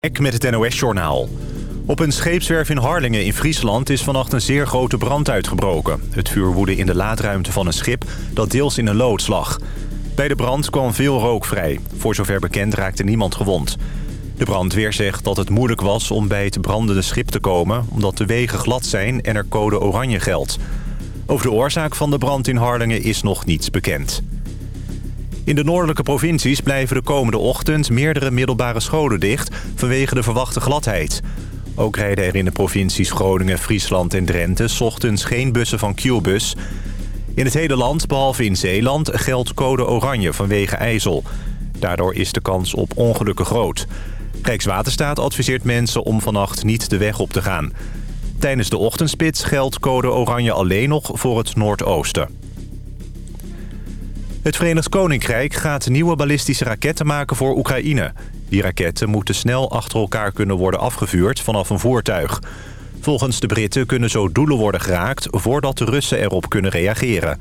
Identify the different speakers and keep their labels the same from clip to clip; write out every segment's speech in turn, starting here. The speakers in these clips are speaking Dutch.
Speaker 1: Ek met het NOS-journaal. Op een scheepswerf in Harlingen in Friesland is vannacht een zeer grote brand uitgebroken. Het vuur woedde in de laadruimte van een schip dat deels in een loods lag. Bij de brand kwam veel rook vrij. Voor zover bekend raakte niemand gewond. De brandweer zegt dat het moeilijk was om bij het brandende schip te komen... omdat de wegen glad zijn en er code oranje geldt. Over de oorzaak van de brand in Harlingen is nog niets bekend. In de noordelijke provincies blijven de komende ochtend meerdere middelbare scholen dicht vanwege de verwachte gladheid. Ook rijden er in de provincies Groningen, Friesland en Drenthe ochtends geen bussen van Qbus. In het hele land, behalve in Zeeland, geldt code oranje vanwege ijzel. Daardoor is de kans op ongelukken groot. Rijkswaterstaat adviseert mensen om vannacht niet de weg op te gaan. Tijdens de ochtendspits geldt code oranje alleen nog voor het noordoosten. Het Verenigd Koninkrijk gaat nieuwe ballistische raketten maken voor Oekraïne. Die raketten moeten snel achter elkaar kunnen worden afgevuurd vanaf een voertuig. Volgens de Britten kunnen zo doelen worden geraakt voordat de Russen erop kunnen reageren.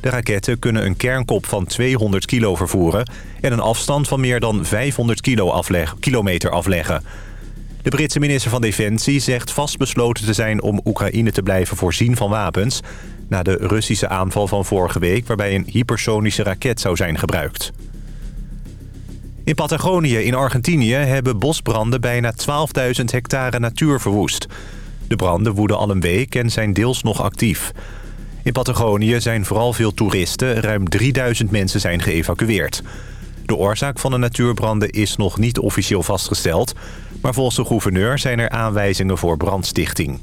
Speaker 1: De raketten kunnen een kernkop van 200 kilo vervoeren... en een afstand van meer dan 500 kilo kilometer afleggen. De Britse minister van Defensie zegt vastbesloten te zijn om Oekraïne te blijven voorzien van wapens na de Russische aanval van vorige week... waarbij een hypersonische raket zou zijn gebruikt. In Patagonië in Argentinië hebben bosbranden bijna 12.000 hectare natuur verwoest. De branden woeden al een week en zijn deels nog actief. In Patagonië zijn vooral veel toeristen. Ruim 3000 mensen zijn geëvacueerd. De oorzaak van de natuurbranden is nog niet officieel vastgesteld... maar volgens de gouverneur zijn er aanwijzingen voor brandstichting.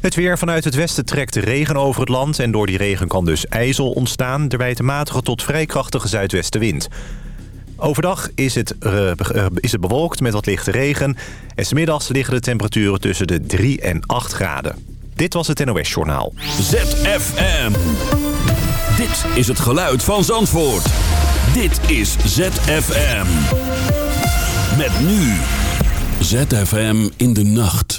Speaker 1: Het weer vanuit het westen trekt regen over het land... en door die regen kan dus ijzel ontstaan... terwijl de matige tot vrij krachtige zuidwestenwind. Overdag is het, uh, is het bewolkt met wat lichte regen... en smiddags liggen de temperaturen tussen de 3 en 8 graden. Dit was het NOS Journaal.
Speaker 2: ZFM. Dit is het geluid van Zandvoort. Dit is ZFM. Met nu. ZFM in de nacht.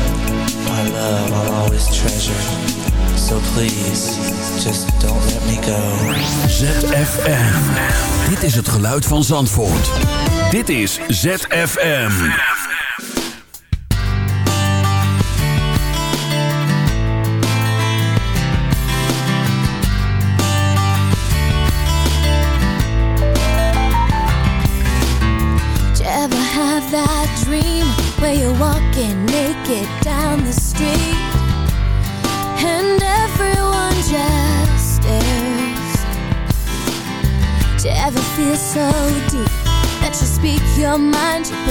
Speaker 3: love I'll always treasure. So please, just don't let me go.
Speaker 2: ZFM. Dit is het geluid van Zandvoort. Dit is ZFM.
Speaker 4: Your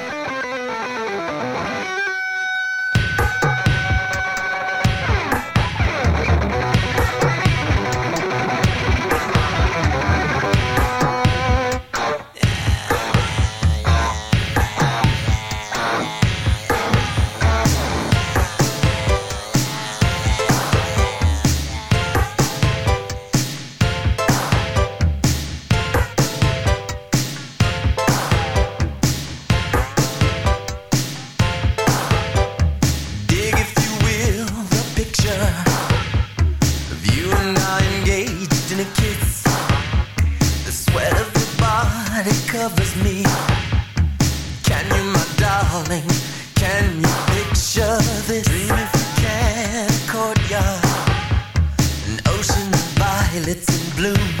Speaker 5: violets in bloom.